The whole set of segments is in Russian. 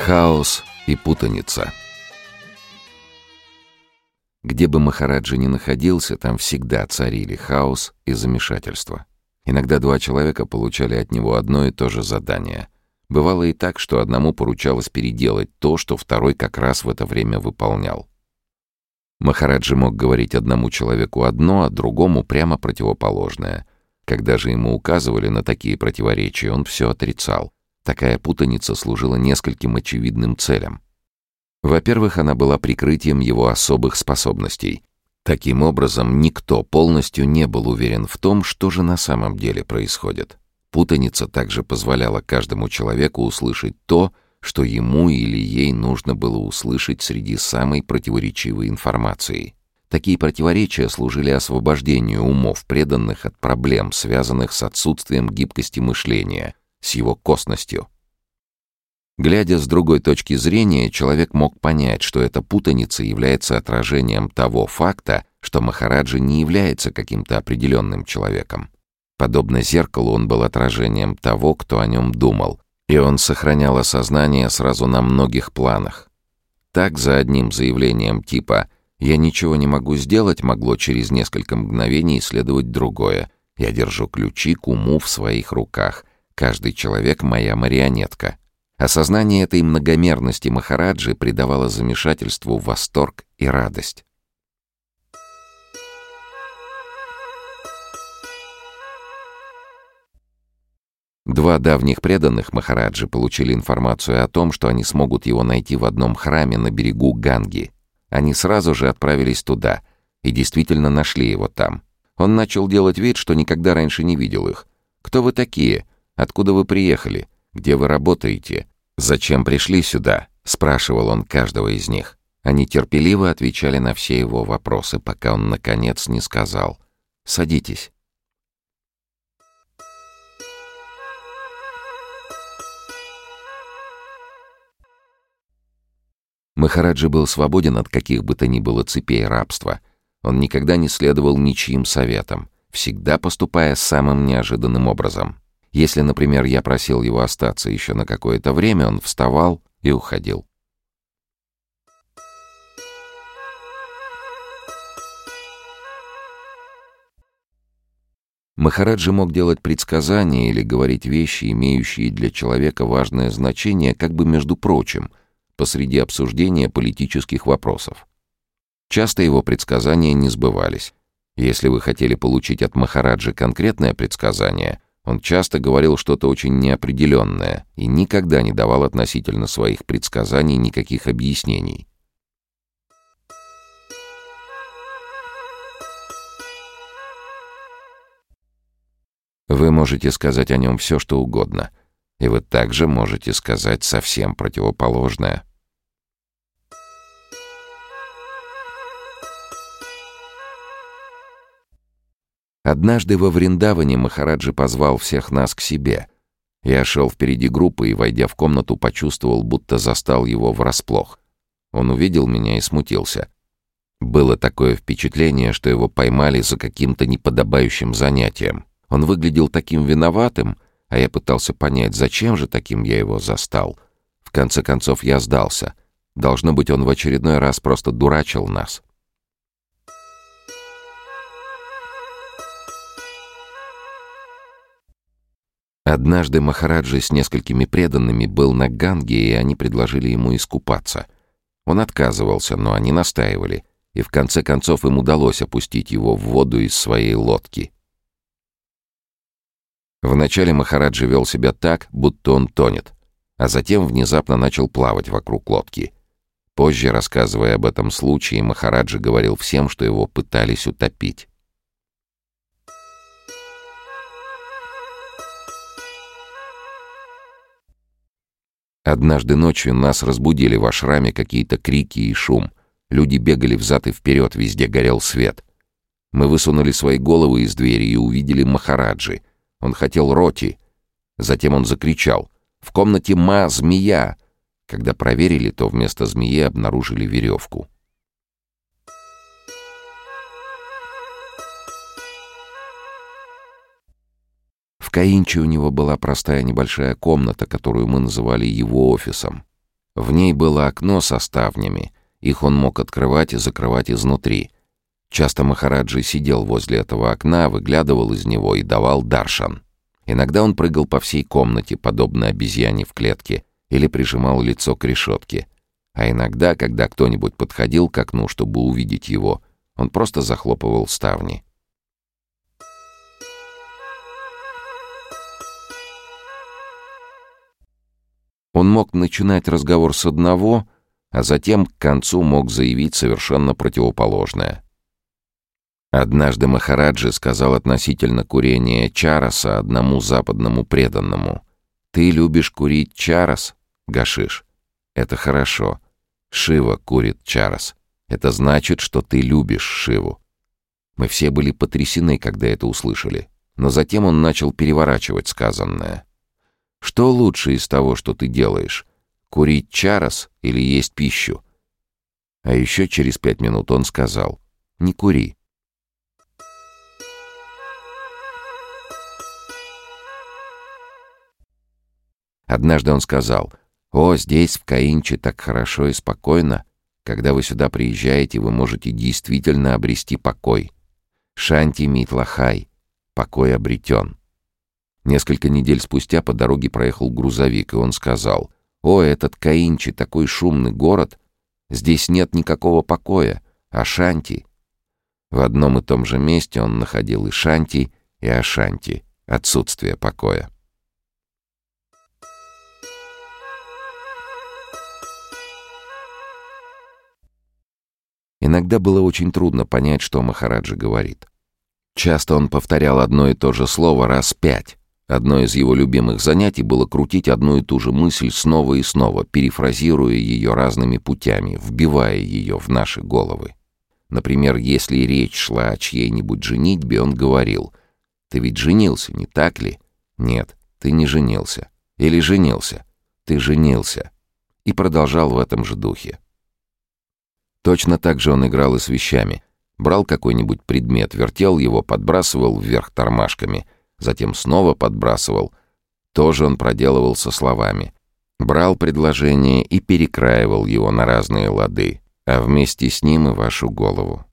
Хаос и путаница. Где бы Махараджи ни находился, там всегда царили хаос и замешательство. Иногда два человека получали от него одно и то же задание. Бывало и так, что одному поручалось переделать то, что второй как раз в это время выполнял. Махараджи мог говорить одному человеку одно, а другому прямо противоположное. Когда же ему указывали на такие противоречия, он все отрицал. Такая путаница служила нескольким очевидным целям. Во-первых, она была прикрытием его особых способностей. Таким образом, никто полностью не был уверен в том, что же на самом деле происходит. Путаница также позволяла каждому человеку услышать то, что ему или ей нужно было услышать среди самой противоречивой информации. Такие противоречия служили освобождению умов преданных от проблем, связанных с отсутствием гибкости мышления, с его косностью. Глядя с другой точки зрения, человек мог понять, что эта путаница является отражением того факта, что Махараджа не является каким-то определенным человеком. Подобно зеркалу он был отражением того, кто о нем думал, и он сохранял осознание сразу на многих планах. Так за одним заявлением типа «я ничего не могу сделать» могло через несколько мгновений следовать другое «я держу ключи к уму в своих руках», Каждый человек — моя марионетка. Осознание этой многомерности Махараджи придавало замешательству восторг и радость. Два давних преданных Махараджи получили информацию о том, что они смогут его найти в одном храме на берегу Ганги. Они сразу же отправились туда и действительно нашли его там. Он начал делать вид, что никогда раньше не видел их. «Кто вы такие?» Откуда вы приехали? Где вы работаете? Зачем пришли сюда?» — спрашивал он каждого из них. Они терпеливо отвечали на все его вопросы, пока он, наконец, не сказал «Садитесь». Махараджи был свободен от каких бы то ни было цепей рабства. Он никогда не следовал ничьим советам, всегда поступая самым неожиданным образом. Если, например, я просил его остаться еще на какое-то время, он вставал и уходил. Махараджи мог делать предсказания или говорить вещи, имеющие для человека важное значение, как бы между прочим, посреди обсуждения политических вопросов. Часто его предсказания не сбывались. Если вы хотели получить от Махараджи конкретное предсказание — он часто говорил что-то очень неопределенное и никогда не давал относительно своих предсказаний никаких объяснений. Вы можете сказать о нем все, что угодно, и вы также можете сказать совсем противоположное. Однажды во Вриндаване Махараджи позвал всех нас к себе. Я шел впереди группы и, войдя в комнату, почувствовал, будто застал его врасплох. Он увидел меня и смутился. Было такое впечатление, что его поймали за каким-то неподобающим занятием. Он выглядел таким виноватым, а я пытался понять, зачем же таким я его застал. В конце концов, я сдался. Должно быть, он в очередной раз просто дурачил нас. Однажды Махараджи с несколькими преданными был на Ганге, и они предложили ему искупаться. Он отказывался, но они настаивали, и в конце концов им удалось опустить его в воду из своей лодки. Вначале Махараджи вел себя так, будто он тонет, а затем внезапно начал плавать вокруг лодки. Позже, рассказывая об этом случае, Махараджи говорил всем, что его пытались утопить. Однажды ночью нас разбудили в ашраме какие-то крики и шум. Люди бегали взад и вперед, везде горел свет. Мы высунули свои головы из двери и увидели Махараджи. Он хотел роти. Затем он закричал «В комнате ма, змея!» Когда проверили, то вместо змеи обнаружили веревку. В Каинче у него была простая небольшая комната, которую мы называли его офисом. В ней было окно со ставнями, их он мог открывать и закрывать изнутри. Часто Махараджи сидел возле этого окна, выглядывал из него и давал даршан. Иногда он прыгал по всей комнате, подобно обезьяне в клетке, или прижимал лицо к решетке. А иногда, когда кто-нибудь подходил к окну, чтобы увидеть его, он просто захлопывал ставни. Он мог начинать разговор с одного, а затем к концу мог заявить совершенно противоположное. Однажды Махараджи сказал относительно курения чараса одному западному преданному. «Ты любишь курить чарас, Гашиш? Это хорошо. Шива курит чарас. Это значит, что ты любишь Шиву». Мы все были потрясены, когда это услышали. Но затем он начал переворачивать сказанное. Что лучше из того, что ты делаешь? Курить чарос или есть пищу? А еще через пять минут он сказал, не кури. Однажды он сказал, «О, здесь, в Каинче, так хорошо и спокойно. Когда вы сюда приезжаете, вы можете действительно обрести покой. Шанти Митлахай, покой обретен». Несколько недель спустя по дороге проехал грузовик, и он сказал, «О, этот Каинчи, такой шумный город! Здесь нет никакого покоя, а Шанти!» В одном и том же месте он находил и Шанти, и Ашанти, отсутствие покоя. Иногда было очень трудно понять, что Махараджи говорит. Часто он повторял одно и то же слово раз пять, Одно из его любимых занятий было крутить одну и ту же мысль снова и снова, перефразируя ее разными путями, вбивая ее в наши головы. Например, если речь шла о чьей-нибудь женитьбе, он говорил «Ты ведь женился, не так ли?» «Нет, ты не женился». Или «женился». «Ты женился». И продолжал в этом же духе. Точно так же он играл и с вещами. Брал какой-нибудь предмет, вертел его, подбрасывал вверх тормашками — затем снова подбрасывал. Тоже он проделывал со словами. Брал предложение и перекраивал его на разные лады, а вместе с ним и вашу голову.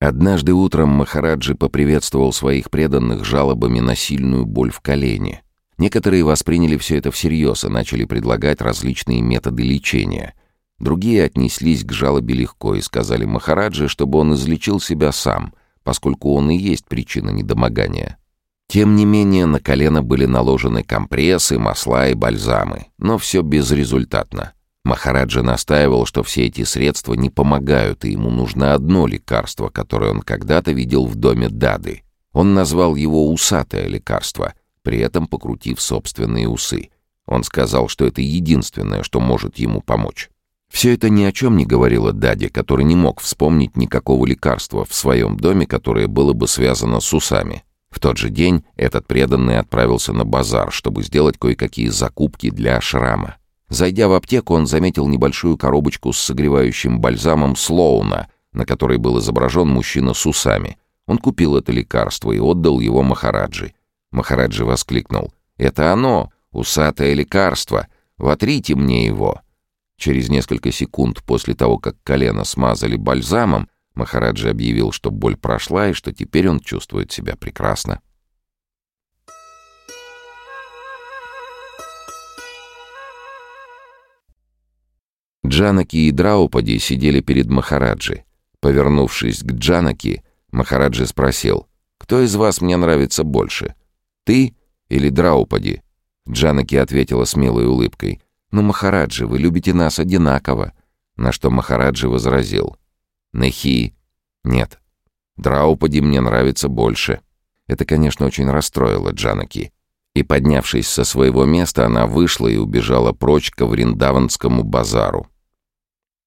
Однажды утром Махараджи поприветствовал своих преданных жалобами на сильную боль в колене. Некоторые восприняли все это всерьез и начали предлагать различные методы лечения — Другие отнеслись к жалобе легко и сказали Махараджи, чтобы он излечил себя сам, поскольку он и есть причина недомогания. Тем не менее, на колено были наложены компрессы, масла и бальзамы, но все безрезультатно. Махараджа настаивал, что все эти средства не помогают, и ему нужно одно лекарство, которое он когда-то видел в доме Дады. Он назвал его «усатое лекарство», при этом покрутив собственные усы. Он сказал, что это единственное, что может ему помочь. Все это ни о чем не говорило Даде, который не мог вспомнить никакого лекарства в своем доме, которое было бы связано с усами. В тот же день этот преданный отправился на базар, чтобы сделать кое-какие закупки для шрама. Зайдя в аптеку, он заметил небольшую коробочку с согревающим бальзамом Слоуна, на которой был изображен мужчина с усами. Он купил это лекарство и отдал его Махараджи. Махараджи воскликнул. «Это оно! Усатое лекарство! Вотрите мне его!» Через несколько секунд после того, как колено смазали бальзамом, Махараджи объявил, что боль прошла и что теперь он чувствует себя прекрасно. Джанаки и Драупади сидели перед Махараджи. Повернувшись к Джанаки, Махараджи спросил, «Кто из вас мне нравится больше, ты или Драупади?» Джанаки ответила с милой улыбкой, «Ну, Махараджи, вы любите нас одинаково». На что Махараджи возразил. «Нехи, нет. Драупади мне нравится больше». Это, конечно, очень расстроило Джанаки. И, поднявшись со своего места, она вышла и убежала прочь к Вриндаванскому базару.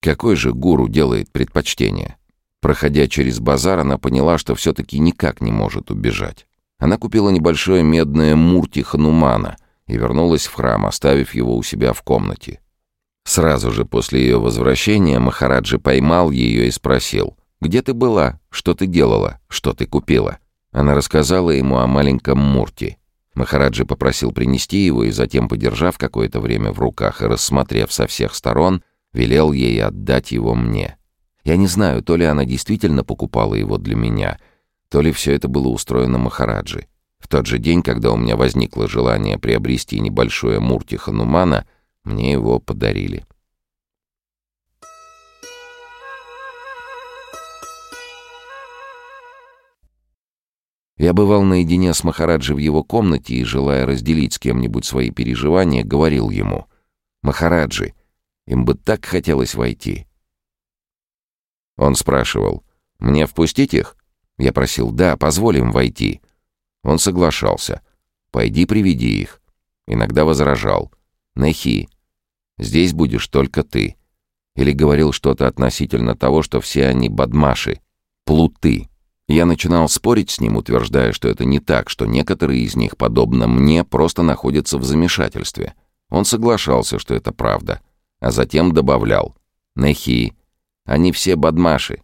Какой же гуру делает предпочтение? Проходя через базар, она поняла, что все-таки никак не может убежать. Она купила небольшое медное мурти Ханумана — и вернулась в храм, оставив его у себя в комнате. Сразу же после ее возвращения Махараджи поймал ее и спросил, «Где ты была? Что ты делала? Что ты купила?» Она рассказала ему о маленьком Мурти. Махараджи попросил принести его и затем, подержав какое-то время в руках и рассмотрев со всех сторон, велел ей отдать его мне. Я не знаю, то ли она действительно покупала его для меня, то ли все это было устроено Махараджи. В тот же день, когда у меня возникло желание приобрести небольшое Мурти Ханумана, мне его подарили. Я бывал наедине с Махараджи в его комнате и, желая разделить с кем-нибудь свои переживания, говорил ему «Махараджи, им бы так хотелось войти». Он спрашивал «Мне впустить их?» Я просил «Да, позволим войти». Он соглашался «Пойди приведи их». Иногда возражал «Нехи, здесь будешь только ты». Или говорил что-то относительно того, что все они бадмаши, плуты. Я начинал спорить с ним, утверждая, что это не так, что некоторые из них, подобно мне, просто находятся в замешательстве. Он соглашался, что это правда, а затем добавлял «Нехи, они все бадмаши».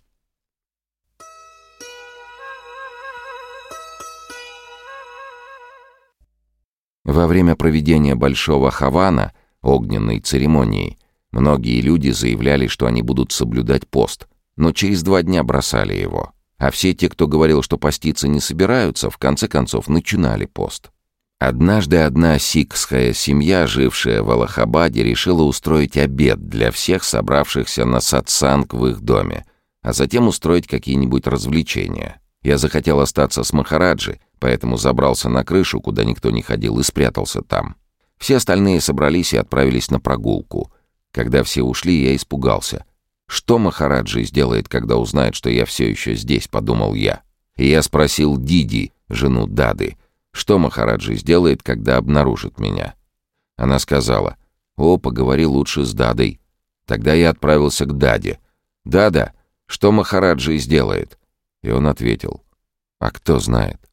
Во время проведения Большого Хавана, огненной церемонии, многие люди заявляли, что они будут соблюдать пост, но через два дня бросали его. А все те, кто говорил, что поститься не собираются, в конце концов начинали пост. Однажды одна сикхская семья, жившая в Аллахабаде, решила устроить обед для всех собравшихся на сатсанг в их доме, а затем устроить какие-нибудь развлечения. Я захотел остаться с Махараджи, поэтому забрался на крышу, куда никто не ходил, и спрятался там. Все остальные собрались и отправились на прогулку. Когда все ушли, я испугался. Что Махараджи сделает, когда узнает, что я все еще здесь, подумал я. И я спросил Диди, жену Дады, что Махараджи сделает, когда обнаружит меня. Она сказала, «О, поговори лучше с Дадой». Тогда я отправился к Даде. «Дада, что Махараджи сделает?» И он ответил, «А кто знает?»